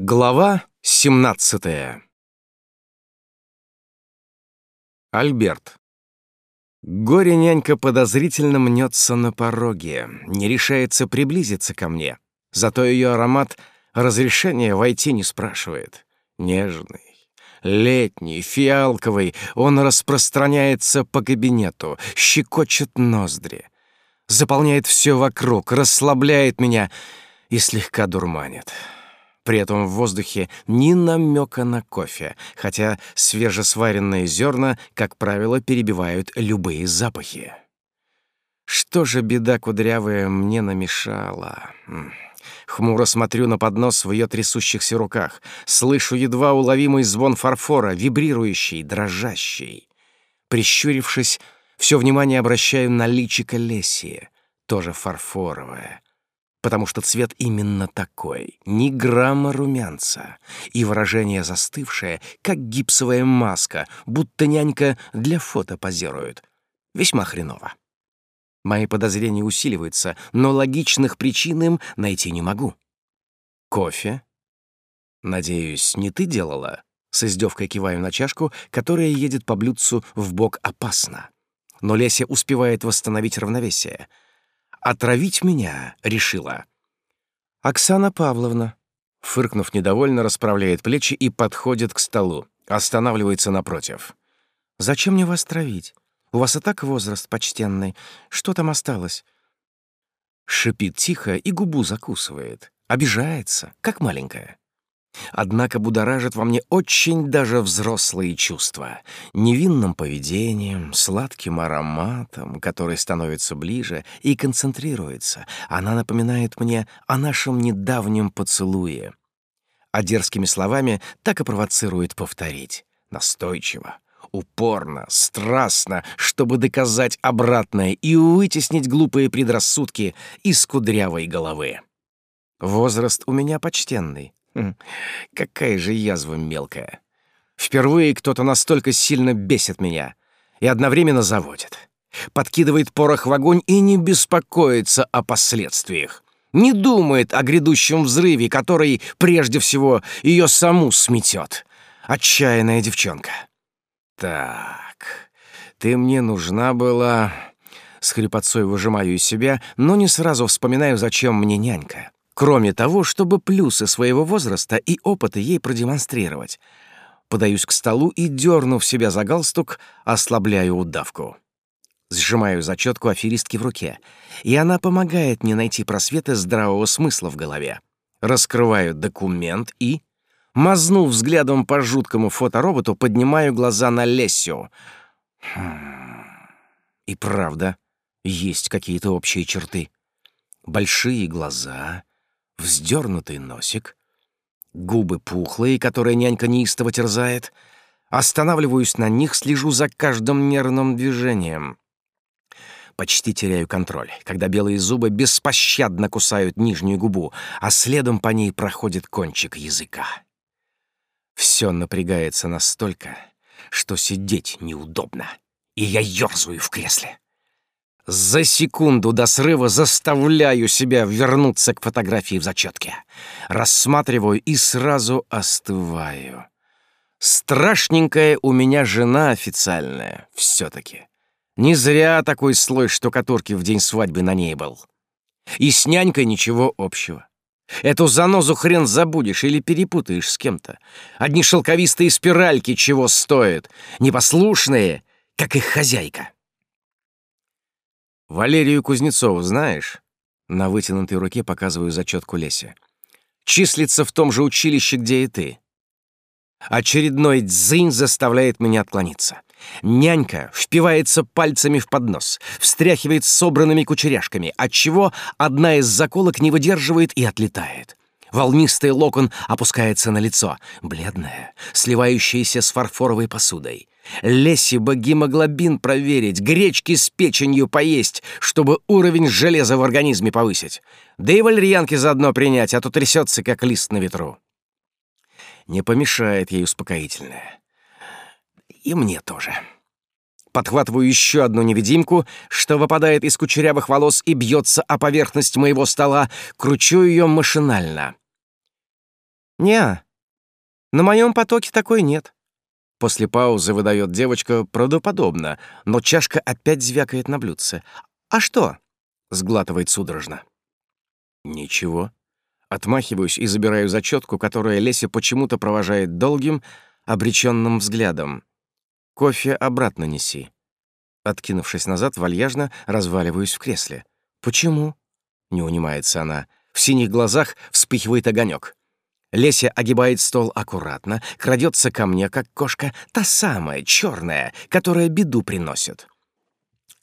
Глава 17 Альберт. Горе-нянька подозрительно мнется на пороге, не решается приблизиться ко мне. Зато ее аромат разрешения войти не спрашивает. Нежный, летний, фиалковый, он распространяется по кабинету, щекочет ноздри, заполняет все вокруг, расслабляет меня и слегка дурманит. При этом в воздухе ни намека на кофе, хотя свежесваренные зерна, как правило, перебивают любые запахи. Что же беда кудрявая мне намешала? Хмуро смотрю на поднос в ее трясущихся руках. Слышу едва уловимый звон фарфора, вибрирующий, дрожащий. Прищурившись, все внимание обращаю на личико Лесии, тоже фарфоровое потому что цвет именно такой, ни грамма румянца, и выражение застывшее, как гипсовая маска, будто нянька для фото позирует. Весьма хреново. Мои подозрения усиливаются, но логичных причин им найти не могу. Кофе? Надеюсь, не ты делала? С издевкой киваю на чашку, которая едет по блюдцу в бок опасно. Но Леся успевает восстановить равновесие — Отравить меня решила. Оксана Павловна, фыркнув недовольно, расправляет плечи и подходит к столу, останавливается напротив. «Зачем мне вас травить? У вас и так возраст почтенный. Что там осталось?» Шипит тихо и губу закусывает. Обижается, как маленькая. Однако будоражит во мне очень даже взрослые чувства. Невинным поведением, сладким ароматом, который становится ближе и концентрируется. Она напоминает мне о нашем недавнем поцелуе. А дерзкими словами так и провоцирует повторить. Настойчиво, упорно, страстно, чтобы доказать обратное и вытеснить глупые предрассудки из кудрявой головы. Возраст у меня почтенный, какая же язва мелкая. Впервые кто-то настолько сильно бесит меня и одновременно заводит. Подкидывает порох в огонь и не беспокоится о последствиях. Не думает о грядущем взрыве, который, прежде всего, ее саму сметет. Отчаянная девчонка. Так, ты мне нужна была... С хрипотцой выжимаю из себя, но не сразу вспоминаю, зачем мне нянька. Кроме того, чтобы плюсы своего возраста и опыта ей продемонстрировать. Подаюсь к столу и, дернув себя за галстук, ослабляю удавку. Сжимаю зачетку аферистки в руке, и она помогает мне найти просветы здравого смысла в голове. Раскрываю документ и, мазнув взглядом по жуткому фотороботу, поднимаю глаза на Лессию. Хм. И правда, есть какие-то общие черты. Большие глаза, вздернутый носик, губы пухлые, которые нянька неистово терзает. Останавливаюсь на них, слежу за каждым нервным движением. Почти теряю контроль, когда белые зубы беспощадно кусают нижнюю губу, а следом по ней проходит кончик языка. Все напрягается настолько, что сидеть неудобно, и я ёрзаю в кресле. За секунду до срыва заставляю себя вернуться к фотографии в зачетке. Рассматриваю и сразу остываю. Страшненькая у меня жена официальная, все-таки. Не зря такой слой штукатурки в день свадьбы на ней был. И с нянькой ничего общего. Эту занозу хрен забудешь или перепутаешь с кем-то. Одни шелковистые спиральки чего стоят, непослушные, как их хозяйка. Валерию Кузнецову знаешь?» На вытянутой руке показываю зачетку Лесе. «Числится в том же училище, где и ты». Очередной дзынь заставляет меня отклониться. Нянька впивается пальцами в поднос, встряхивает собранными кучеряшками, отчего одна из заколок не выдерживает и отлетает. Волнистый локон опускается на лицо, бледное, сливающееся с фарфоровой посудой. Лесе бы гемоглобин проверить, гречки с печенью поесть, чтобы уровень железа в организме повысить. Да и валерьянки заодно принять, а то трясется, как лист на ветру. Не помешает ей успокоительное. И мне тоже. Подхватываю еще одну невидимку, что выпадает из кучерявых волос и бьется о поверхность моего стола, кручу ее машинально. «Не, на моем потоке такой нет». После паузы выдает девочка правдоподобно, но чашка опять звякает на блюдце. «А что?» — сглатывает судорожно. «Ничего». Отмахиваюсь и забираю зачетку, которую Леся почему-то провожает долгим, обреченным взглядом. «Кофе обратно неси». Откинувшись назад, вальяжно разваливаюсь в кресле. «Почему?» — не унимается она. В синих глазах вспыхивает огонек. Леся огибает стол аккуратно, крадется ко мне, как кошка, та самая, черная, которая беду приносит.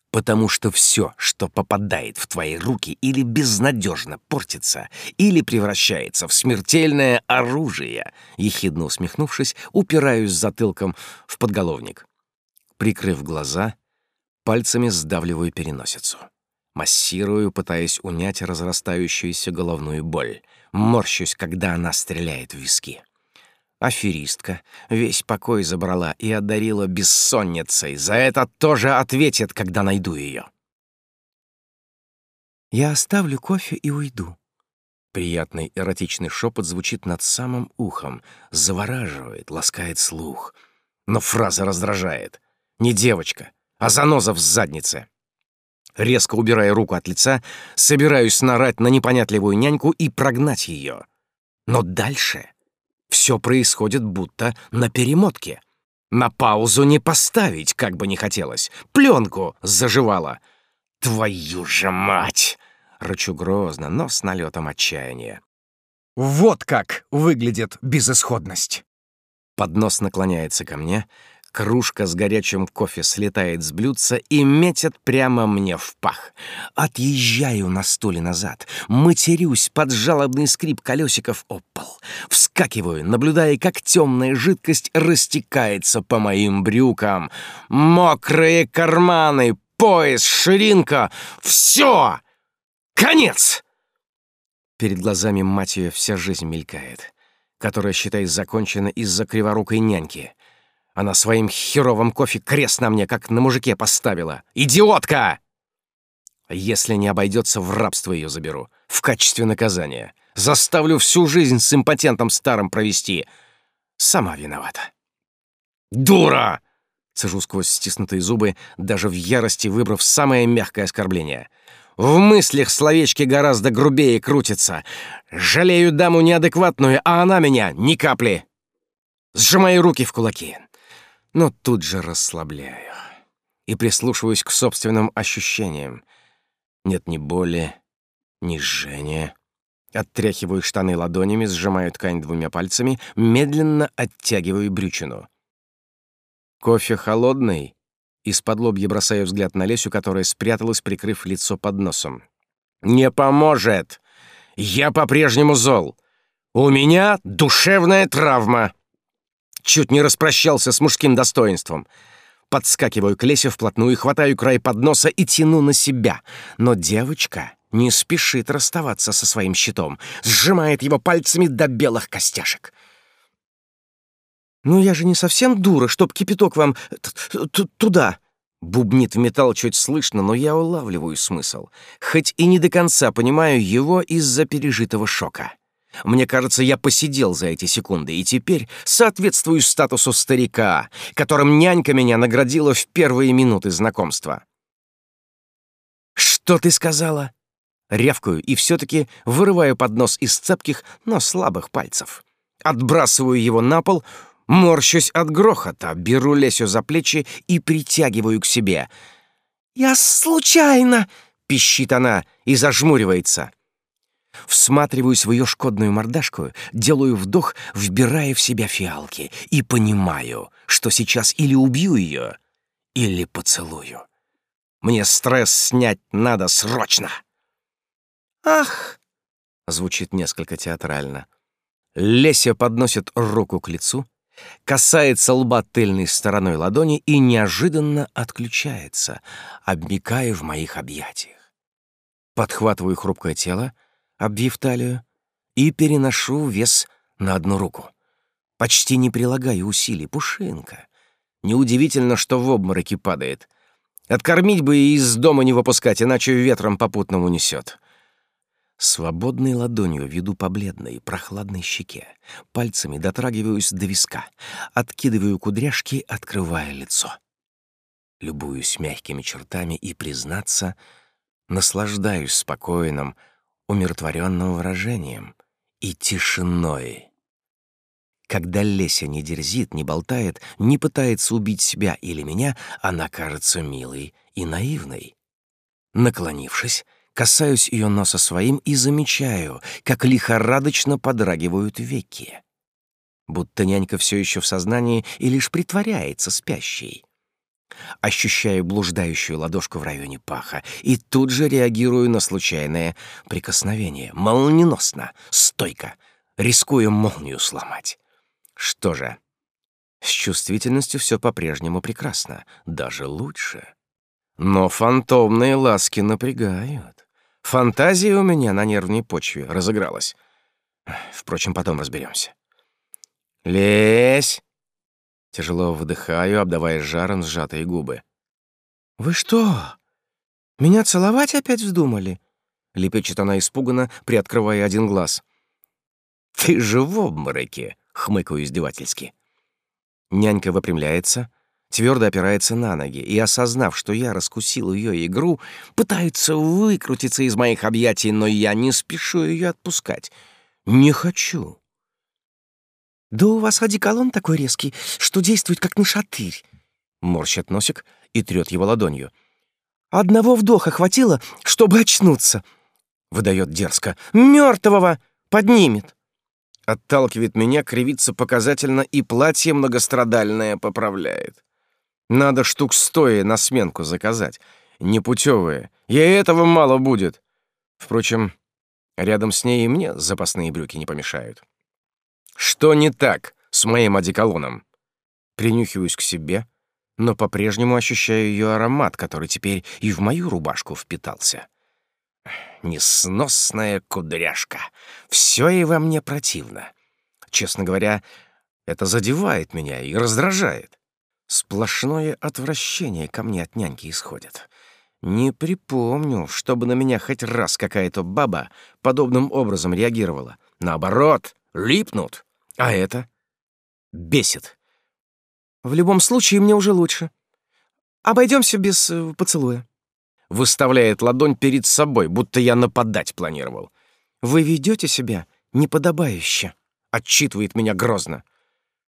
Потому что все, что попадает в твои руки, или безнадежно портится, или превращается в смертельное оружие, ехидно усмехнувшись, упираюсь затылком в подголовник. Прикрыв глаза, пальцами сдавливаю переносицу. Массирую, пытаясь унять разрастающуюся головную боль. Морщусь, когда она стреляет в виски. Аферистка весь покой забрала и одарила бессонницей. За это тоже ответит, когда найду ее. «Я оставлю кофе и уйду». Приятный эротичный шепот звучит над самым ухом, завораживает, ласкает слух. Но фраза раздражает. Не девочка, а заноза в заднице. Резко убирая руку от лица, собираюсь нарать на непонятливую няньку и прогнать ее. Но дальше все происходит будто на перемотке. На паузу не поставить, как бы не хотелось. Пленку заживала. «Твою же мать!» — рычу грозно, но с налетом отчаяния. «Вот как выглядит безысходность!» Поднос наклоняется ко мне, Кружка с горячим кофе слетает с блюдца и метит прямо мне в пах. Отъезжаю на стуле назад, матерюсь под жалобный скрип колесиков о. Вскакиваю, наблюдая, как темная жидкость растекается по моим брюкам. Мокрые карманы, пояс, ширинка — все! Конец! Перед глазами мать ее вся жизнь мелькает, которая, считай, закончена из-за криворукой няньки — она своим херовым кофе крест на мне, как на мужике, поставила. Идиотка! Если не обойдется, в рабство ее заберу. В качестве наказания. Заставлю всю жизнь с импотентом старым провести. Сама виновата. «Дура!» Цежу сквозь стиснутые зубы, даже в ярости выбрав самое мягкое оскорбление. В мыслях словечки гораздо грубее крутятся. Жалею даму неадекватную, а она меня ни капли. Сжимаю руки в кулаки но тут же расслабляю и прислушиваюсь к собственным ощущениям. Нет ни боли, ни жжения. Оттряхиваю штаны ладонями, сжимаю ткань двумя пальцами, медленно оттягиваю брючину. Кофе холодный. Из-под лобья бросаю взгляд на Лесю, которая спряталась, прикрыв лицо под носом. «Не поможет! Я по-прежнему зол! У меня душевная травма!» Чуть не распрощался с мужским достоинством. Подскакиваю к Лесе вплотную, хватаю край подноса и тяну на себя. Но девочка не спешит расставаться со своим щитом, сжимает его пальцами до белых костяшек. «Ну я же не совсем дура, чтоб кипяток вам туда!» Бубнит металл чуть слышно, но я улавливаю смысл. Хоть и не до конца понимаю его из-за пережитого шока. Мне кажется, я посидел за эти секунды и теперь соответствую статусу старика, которым нянька меня наградила в первые минуты знакомства. «Что ты сказала?» Рявкаю и все-таки вырываю поднос из цепких, но слабых пальцев. Отбрасываю его на пол, морщусь от грохота, беру Лесю за плечи и притягиваю к себе. «Я случайно!» — пищит она и зажмуривается. Всматриваюсь в ее шкодную мордашку, делаю вдох, вбирая в себя фиалки и понимаю, что сейчас или убью ее, или поцелую. Мне стресс снять надо срочно. «Ах!» — звучит несколько театрально. Леся подносит руку к лицу, касается лба тыльной стороной ладони и неожиданно отключается, обмикая в моих объятиях. Подхватываю хрупкое тело, обвив талию, и переношу вес на одну руку. Почти не прилагаю усилий, пушинка. Неудивительно, что в обмороке падает. Откормить бы и из дома не выпускать, иначе ветром попутно унесет. Свободной ладонью веду по бледной, прохладной щеке. Пальцами дотрагиваюсь до виска. Откидываю кудряшки, открывая лицо. Любуюсь мягкими чертами и, признаться, наслаждаюсь спокойным, умиротворенным выражением и тишиной. Когда Леся не дерзит, не болтает, не пытается убить себя или меня, она кажется милой и наивной. Наклонившись, Касаюсь ее носа своим и замечаю, как лихорадочно подрагивают веки. Будто нянька все еще в сознании и лишь притворяется спящей. Ощущаю блуждающую ладошку в районе паха и тут же реагирую на случайное прикосновение. Молниеносно, стойко, рискую молнию сломать. Что же, с чувствительностью все по-прежнему прекрасно, даже лучше. Но фантомные ласки напрягают. Фантазия у меня на нервной почве разыгралась. Впрочем, потом разберемся. «Лезь!» Тяжело выдыхаю, обдавая жаром сжатые губы. «Вы что, меня целовать опять вздумали?» Лепечет она испуганно, приоткрывая один глаз. «Ты же в обмороке!» — хмыкаю издевательски. Нянька выпрямляется, твердо опирается на ноги и, осознав, что я раскусил ее игру, пытается выкрутиться из моих объятий, но я не спешу ее отпускать. Не хочу. «Да у вас одеколон такой резкий, что действует как нашатырь», — морщит носик и трет его ладонью. «Одного вдоха хватило, чтобы очнуться», — выдает дерзко. «Мертвого поднимет». Отталкивает меня, кривится показательно и платье многострадальное поправляет. Надо штук стоя на сменку заказать. Непутевые. Ей этого мало будет. Впрочем, рядом с ней и мне запасные брюки не помешают. Что не так с моим одеколоном? Принюхиваюсь к себе, но по-прежнему ощущаю ее аромат, который теперь и в мою рубашку впитался. Несносная кудряшка. Все и во мне противно. Честно говоря, это задевает меня и раздражает. Сплошное отвращение ко мне от няньки исходит. Не припомню, чтобы на меня хоть раз какая-то баба подобным образом реагировала. Наоборот, липнут. А это бесит. В любом случае, мне уже лучше. Обойдемся без э, поцелуя. Выставляет ладонь перед собой, будто я нападать планировал. Вы ведете себя неподобающе. Отчитывает меня грозно.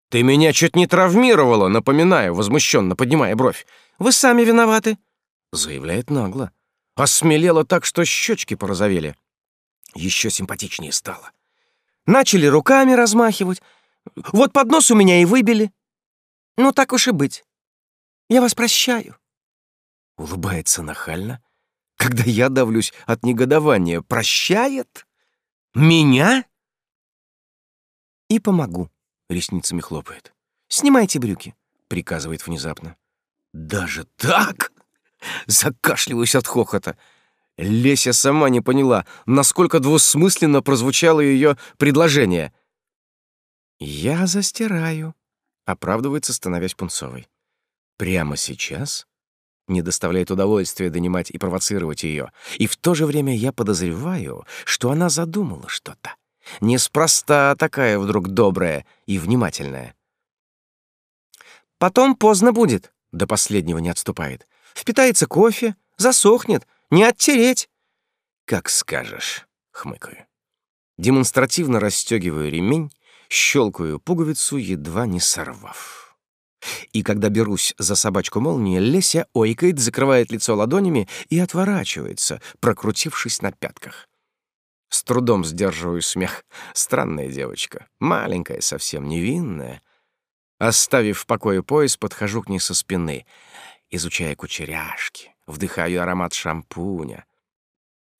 «Ты меня чуть не травмировала, напоминаю, возмущенно поднимая бровь. Вы сами виноваты», — заявляет нагло. Осмелела так, что щечки порозовели. Еще симпатичнее стало. Начали руками размахивать. Вот под нос у меня и выбили. Ну, так уж и быть. Я вас прощаю. Улыбается нахально, когда я давлюсь от негодования. Прощает? Меня? И помогу ресницами хлопает. «Снимайте брюки», — приказывает внезапно. «Даже так?» Закашливаюсь от хохота. Леся сама не поняла, насколько двусмысленно прозвучало ее предложение. «Я застираю», — оправдывается, становясь пунцовой. «Прямо сейчас?» Не доставляет удовольствия донимать и провоцировать ее. И в то же время я подозреваю, что она задумала что-то. Неспроста такая вдруг добрая и внимательная. Потом поздно будет, до последнего не отступает. Впитается кофе, засохнет, не оттереть. Как скажешь, хмыкаю. Демонстративно расстегиваю ремень, щелкаю пуговицу, едва не сорвав. И когда берусь за собачку молнии, Леся ойкает, закрывает лицо ладонями и отворачивается, прокрутившись на пятках. С трудом сдерживаю смех. Странная девочка, маленькая, совсем невинная. Оставив в покое пояс, подхожу к ней со спины, изучая кучеряшки, вдыхаю аромат шампуня.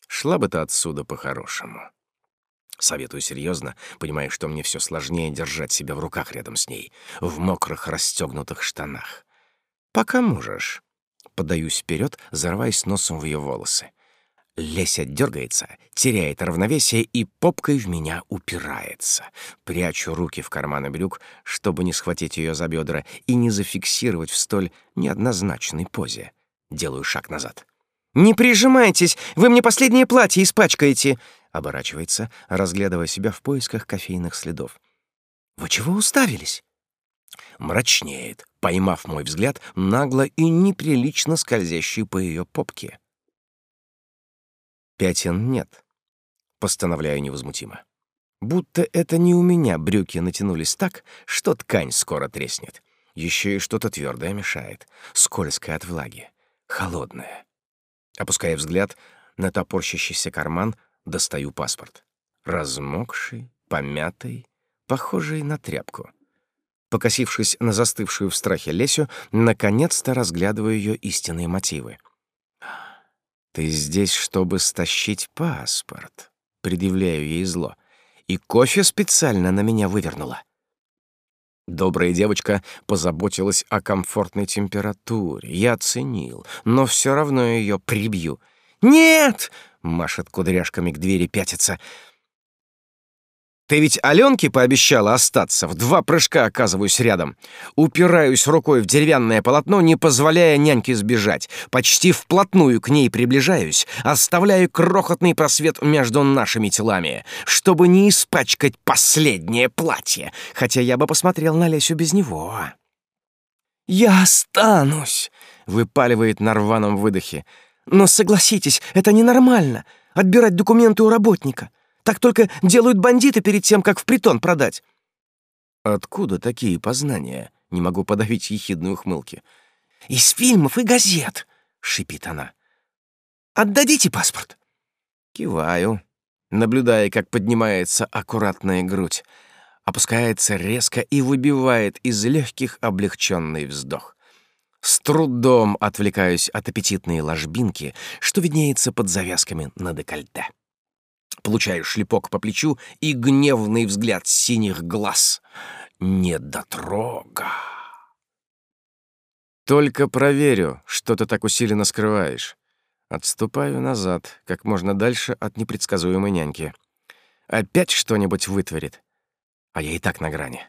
Шла бы ты отсюда по-хорошему. Советую серьезно, понимая, что мне все сложнее держать себя в руках рядом с ней, в мокрых расстегнутых штанах. Пока можешь. Подаюсь вперед, зарываясь носом в ее волосы. Леся дергается, теряет равновесие и попкой в меня упирается. Прячу руки в карманы брюк, чтобы не схватить ее за бедра и не зафиксировать в столь неоднозначной позе. Делаю шаг назад. «Не прижимайтесь! Вы мне последнее платье испачкаете!» Оборачивается, разглядывая себя в поисках кофейных следов. «Вы чего уставились?» Мрачнеет, поймав мой взгляд, нагло и неприлично скользящий по ее попке. Пятен нет. Постановляю невозмутимо. Будто это не у меня брюки натянулись так, что ткань скоро треснет. Еще и что-то твердое мешает, скользкое от влаги, холодное. Опуская взгляд на топорщащийся карман, достаю паспорт. Размокший, помятый, похожий на тряпку. Покосившись на застывшую в страхе Лесю, наконец-то разглядываю ее истинные мотивы. «Ты здесь, чтобы стащить паспорт», — предъявляю ей зло. «И кофе специально на меня вывернула». Добрая девочка позаботилась о комфортной температуре. Я оценил, но все равно ее прибью. «Нет!» — машет кудряшками к двери пятится — ты ведь Аленке пообещала остаться. В два прыжка оказываюсь рядом. Упираюсь рукой в деревянное полотно, не позволяя няньке сбежать. Почти вплотную к ней приближаюсь, оставляю крохотный просвет между нашими телами, чтобы не испачкать последнее платье, хотя я бы посмотрел на Лесю без него. «Я останусь!» — выпаливает на рваном выдохе. «Но согласитесь, это ненормально — отбирать документы у работника». Так только делают бандиты перед тем, как в притон продать». «Откуда такие познания?» — не могу подавить ехидные ухмылки. «Из фильмов и газет», — шипит она. «Отдадите паспорт?» Киваю, наблюдая, как поднимается аккуратная грудь, опускается резко и выбивает из легких облегченный вздох. С трудом отвлекаюсь от аппетитной ложбинки, что виднеется под завязками на декольте. Получаю шлепок по плечу и гневный взгляд синих глаз. Недотрога. Только проверю, что ты так усиленно скрываешь. Отступаю назад, как можно дальше от непредсказуемой няньки. Опять что-нибудь вытворит. А я и так на грани.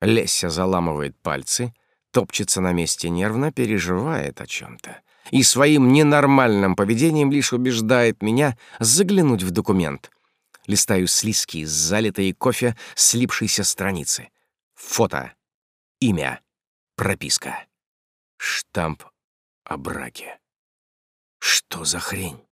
Леся заламывает пальцы, топчется на месте нервно, переживает о чем то и своим ненормальным поведением лишь убеждает меня заглянуть в документ. Листаю слизкие, залитые кофе, слипшиеся страницы. Фото. Имя. Прописка. Штамп о браке. Что за хрень?